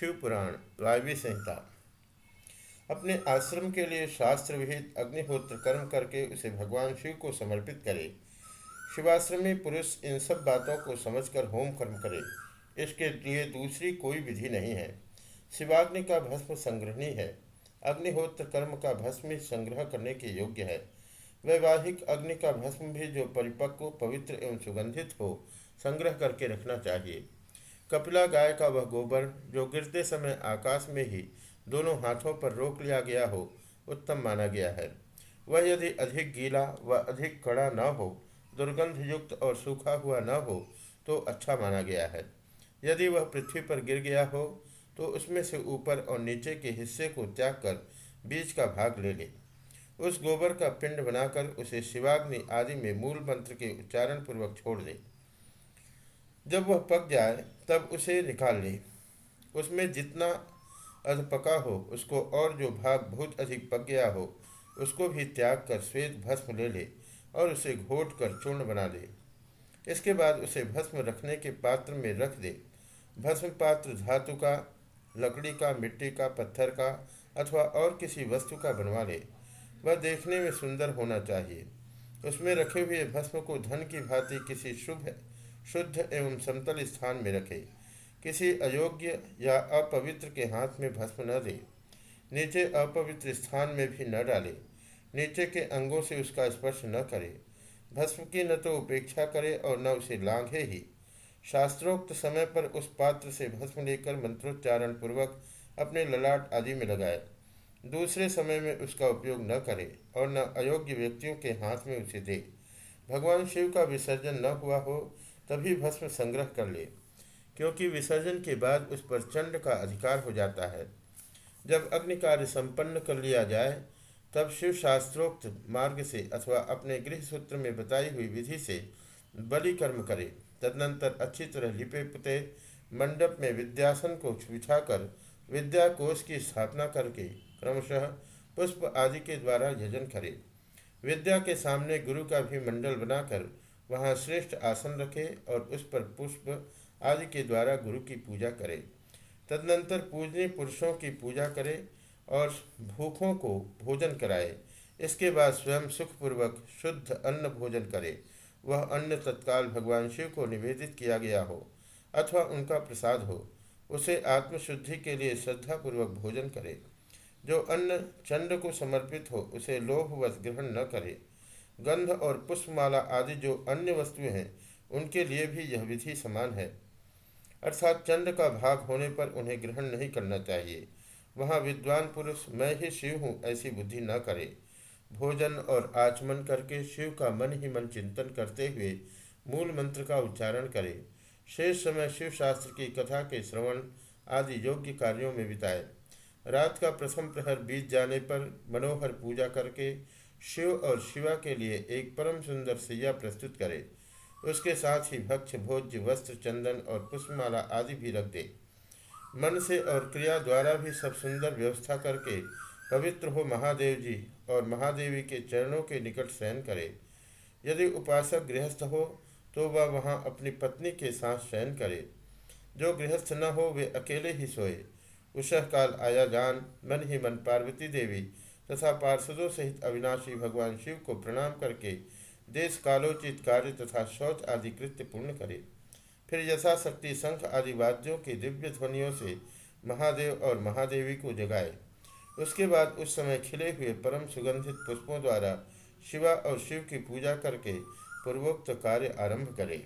शिव पुराण वायवी संहिता। अपने आश्रम के लिए शास्त्र विहित अग्निहोत्र कर्म करके उसे भगवान शिव को समर्पित करे। शिवाश्रमी पुरुष इन सब बातों को समझकर होम कर्म करे। इसके लिए दूसरी कोई विधि नहीं है। शिवाग्नि का भस्म संग्रहणी है। अग्निहोत्र कर्म का भस्म संग्रह करने के योग्य है। वैवाहिक अग्नि का भस्म भी जो परिपक्व, पवित्र एवं सुगंधित हो, संग्रह करके रखना चाहिए। कपिला गाय का वह गोबर, जो गिरते समय आकाश में ही दोनों हाथों पर रोक लिया गया हो, उत्तम माना गया है। वह यदि अधिक गीला व अधिक कड़ा न हो दुर्गंध युक्त और सूखा हुआ न हो तो अच्छा माना गया है। यदि वह पृथ्वी पर गिर गया हो तो उसमें से ऊपर और नीचे के हिस्से को त्याग कर बीज का भाग ले ले। उस गोबर का पिंड बनाकर उसे शिवाग्नि आदि में मूल मंत्र के उच्चारण पूर्वक छोड़ दे। जब वह पक जाए, तब उसे निकाल ले। उसमें जितना अध पका हो, उसको और जो भाग बहुत अधिक पक गया हो, उसको भी त्याग कर श्वेत भस्म ले ले और उसे घोट कर चूर्ण बना दे इसके बाद उसे भस्म रखने के पात्र में रख दे। भस्म पात्र धातु का, लकड़ी का, मिट्टी का, पत्थर का अथवा और किसी वस्तु का बनवा ले। वह देखने में सुंदर होना चाहिए। उसमें रखे हुए भस्म को धन की भांति किसी शुभ शुद्ध एवं समतल स्थान में रखे। किसी अयोग्य या अपवित्र के हाथ में भस्म न दे। नीचे अपवित्र स्थान में भी न डाले। नीचे के अंगों से उसका स्पर्श न करे। भस्म की न तो उपेक्षा करे और न उसे लांघे ही। शास्त्रोक्त समय पर उस पात्र से भस्म लेकर मंत्रोच्चारण पूर्वक अपने ललाट आदि में लगाए। दूसरे समय में उसका उपयोग न करे और न अयोग्य व्यक्तियों के हाथ में उसे दे। भगवान शिव का विसर्जन न हुआ हो तभी भस्म संग्रह कर ले क्योंकि विसर्जन के बाद उस पर चंड का अधिकार हो जाता है। जब अग्नि कार्य संपन्न कर लिया जाए, तब शिव शास्त्रोक्त मार्ग से अथवा अपने गृह सूत्र में बताई हुई विधि से बलि कर्म करे। तदनंतर अच्छी तरह लिपे पुते मंडप में विद्यासन को बिछाकर विद्या कोष की स्थापना करके क्रमशः पुष्प आदि के द्वारा यजन करे। विद्या के सामने गुरु का भी मंडल बनाकर वहाँ श्रेष्ठ आसन रखे और उस पर पुष्प आदि के द्वारा गुरु की पूजा करे। तदनंतर पूजनीय पुरुषों की पूजा करे और भूखों को भोजन कराए। इसके बाद स्वयं सुखपूर्वक शुद्ध अन्न भोजन करे। वह अन्न तत्काल भगवान शिव को निवेदित किया गया हो अथवा उनका प्रसाद हो, उसे आत्मशुद्धि के लिए श्रद्धापूर्वक भोजन करे। जो अन्न चंद्र को समर्पित हो, उसे लोभवश ग्रहण न करे। गंध और पुष्पमाला आदि जो अन्य वस्तुएँ हैं, उनके लिए भी यह विधि समान है। अर्थात चंड का भाग होने पर उन्हें ग्रहण नहीं करना चाहिए। वहाँ विद्वान पुरुष, मैं ही शिव हूँ, ऐसी बुद्धि न करे। भोजन और आचमन करके शिव का मन ही मन चिंतन करते हुए मूल मंत्र का उच्चारण करे। शेष समय शिव शास्त्र की कथा के श्रवण आदि योग्य कार्यों में बिताए। रात का प्रथम प्रहर बीत जाने पर मनोहर पूजा करके शिव और शिवा के लिए एक परम सुंदर सैया प्रस्तुत करे। उसके साथ ही भक्ष भोज्य, वस्त्र, चंदन और पुष्पमाला आदि भी रख दे। मन से और क्रिया द्वारा भी सब सुंदर व्यवस्था करके पवित्र हो महादेव जी और महादेवी के चरणों के निकट शयन करे। यदि उपासक गृहस्थ हो तो वह वहाँ अपनी पत्नी के साथ शयन करे। जो गृहस्थ न हो, वे अकेले ही सोए। उषह काल आया जान, मन ही मन पार्वती देवी तथा पार्षदों सहित अविनाशी भगवान शिव को प्रणाम करके देश कालोचित कार्य तथा शौच आदि कृत्य पूर्ण करे। फिर यथाशक्ति शंख आदि वाद्यों की दिव्य ध्वनियों से महादेव और महादेवी को जगाए। उसके बाद उस समय खिले हुए परम सुगंधित पुष्पों द्वारा शिवा और शिव की पूजा करके पूर्वोक्त कार्य आरंभ करे।